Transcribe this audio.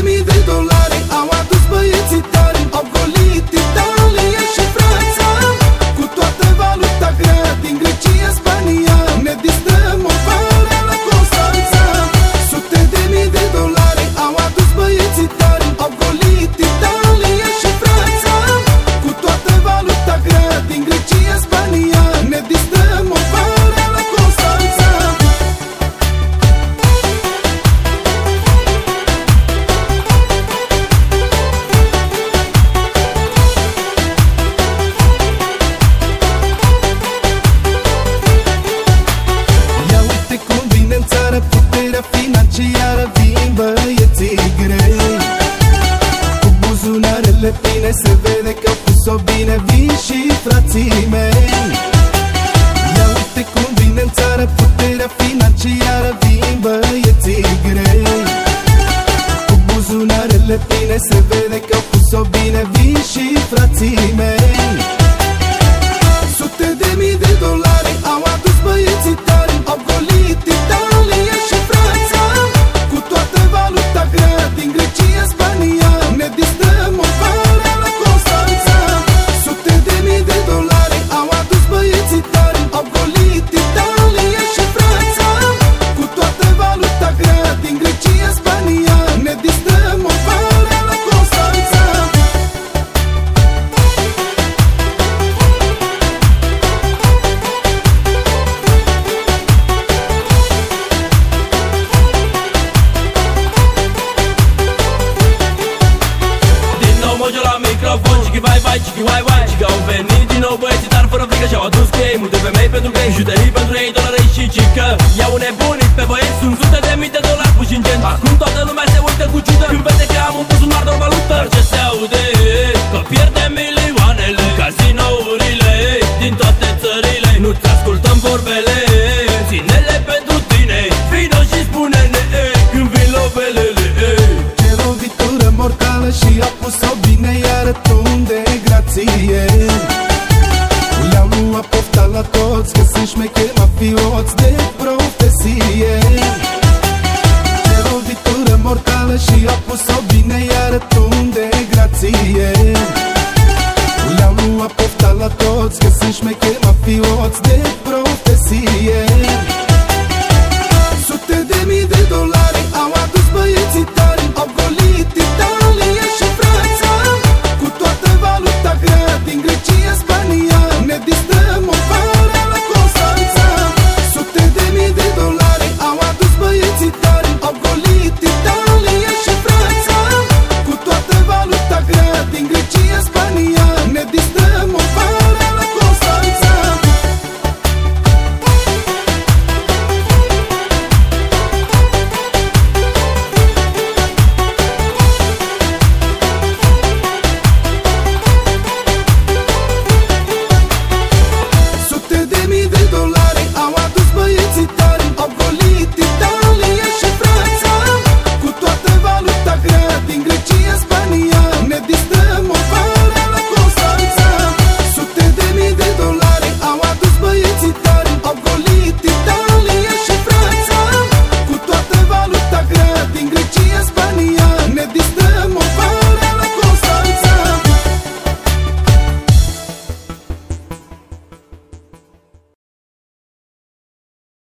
Sute de mii de dolari Au adus băieții tari buzunarele pline se vede că au pus-o bine Vin și frații mei. Ia uite cum vine în țară puterea financiară Vin băieții grei. Cu buzunarele pline se vede că au pus-o bine Vin și frații mei au venit din nou băieții Dar fără frică și-au adus cu ei Multe femei pentru grei Juderii pentru ei Dolari și cică. I-au nebunit pe băieți Sunt sute de mii de dolari puși în gen. Acum toată lumea se uită cu ciudă Când vede că am un buzunar doar morală și a pus-o bine Iar tu unde e grație? Le-am luat pofta la toți Că sunt șmecheri mafioți de profesie Sute de mii de dolari